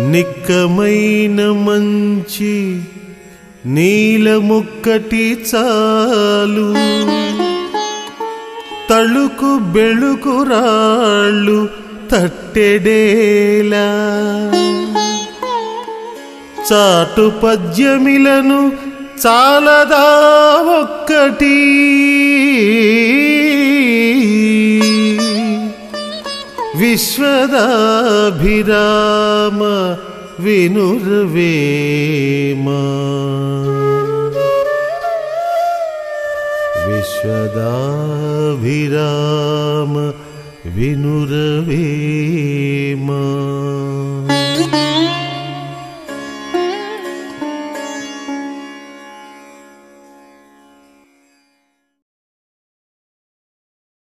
నిక్కమైన మంచి నీలముక్కటి చాలు. తళుకు బెళుకు రాళ్ళు తట్టెడేలా. చాటు పద్యమిలను చాలదా ఒక్కటి. विश्वदाभिराम विनुर्वेम। विश्वदाभिराम विनुर्वे